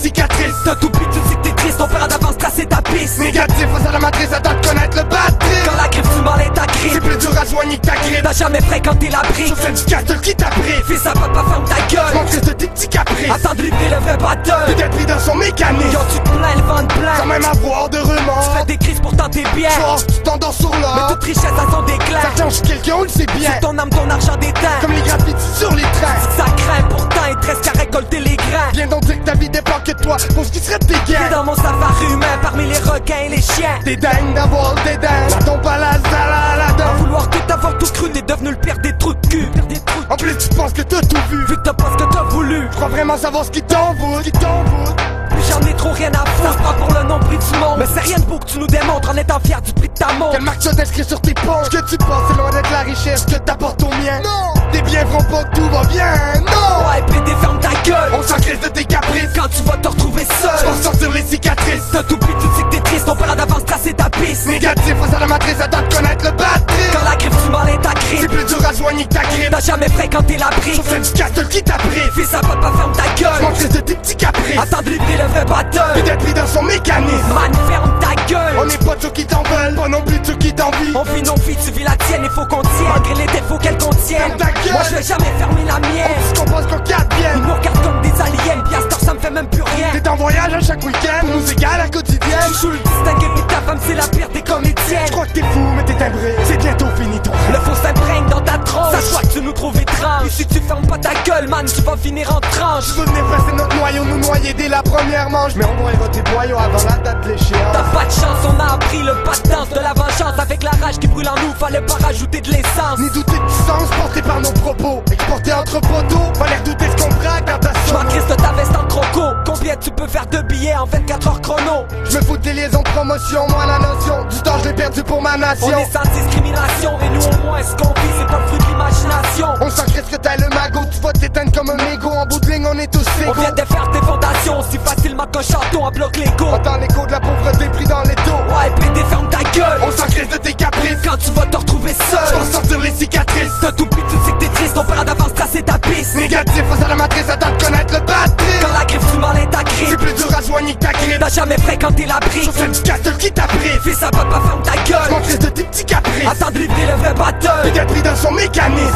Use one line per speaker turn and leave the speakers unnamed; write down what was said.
cicatrices.
T'as tout puis tu sais que t'es triste, ton père d'avance tracé ta piste
Négatif face à la matrice, attends de connaître le batterie
Quand la grippe du mal est ta
C'est
grippe
plus dur à soigner que ta grippe.
T'as jamais fréquenté la brique.
Sur celle du castle qui t'a pris
Fais ça papa ferme ta gueule.
Montre de tes petits caprices.
Attends de livrer le vrai batteur.
Peut-être pris dans son mécanisme.
Yo tu te plains le vent de
Sans
plein
même avoir de remords.
Fais des crises pour tenter bien.
Tu t'endors sur
Mais
l'or
toute richesse a son déclin.
Ça change quelqu'un, on le sait bien.
Sur ton âme ton argent d'éteint
Comme les graffitis sur les trains.
Ça craint
toi Pour ce qui serait de tes gains.
Dans mon safari humain parmi les requins et les chiens.
T'es dingue d'avoir le dédain La tombe à la la.
vouloir tout avoir tout cru t'es devenu le pire des trous de cul. Des
En plus tu penses que t'as tout vu.
Vu que t'as pas ce que t'as voulu.
Je crois vraiment savoir ce qui t'envoûte Qui t'envoûte
j'en ai trop rien à foutre. Prend pour le nombril du monde. Mais c'est rien de beau que tu nous démontres en étant fier du prix de ta montre.
Quelle marque ça t'inscrit sur tes ponts Ce que tu penses c'est loin d'être la richesse que t'apportes au mien. Non. Tes biens feront pas que tout va bien. Non.
Ouais pédé ferme ta gueule.
On s'encrisse de tes caprices à
ta grippe T'as jamais fréquenté la brique.
Celle du castle qui t'a pris
Fais ça papa ferme ta gueule.
M'encrisse de tes petits caprices.
Attends de livrer le vrai batteur.
Peut-être pris dans son mécanisme.
Man ferme ta gueule.
On n'est pas de ceux qui t'en veulent Pas non plus de ceux qui t'envient.
On vit nos vies, tu vis la tienne, il faut qu'on tienne. Malgré les défauts qu'elle contienne
Ferme ta gueule.
Moi je vais jamais fermer la mienne.
On se qu'on quatre
Ils
viennent
nous regardent comme des aliens, puis à ça me fait même plus rien.
T'es en voyage à chaque week-end nous égale à quotidienne.
Joues le distingué, puis ta femme c'est la pire des Et si tu fermes pas ta gueule, man, tu vas finir en tranche
Tu veux venir presser notre noyau, nous noyer dès la première manche. Mais on broyera tes boyaux avant la date de l'échéance
T'as pas de chance, on a appris le pas de danse de la vengeance. Avec la rage qui brûle en nous, fallait pas rajouter de l'essence.
Ni douter du sens porté par nos propos. Exporté entre poteaux Fallait redouter ce qu'on braque dans ta
Je
somme.
De ta veste en croco. Combien tu peux faire de billets en 24 heures chrono?
Je me fous des liaisons de promotion Moi la perdu pour ma
On
nation
est sans discrimination et nous au moins ce qu'on vit? C'est pas le fruit de l'imagination
On s'encrisse que t'as le magot Tu vas t'éteindre comme un mégot. En bout de ligne on est tous
On
égaux.
vient de faire des fondations aussi facilement qu'un château en bloc Lego.
Entends l'écho de la
jamais fréquenté la brique.
Celle du castle qui t'a pris
Fais ça papa ferme ta
Je
gueule.
m'encrisse de tes petits caprices.
Attends de livrer le vrai batteur
Peut-être pris dans son mécanisme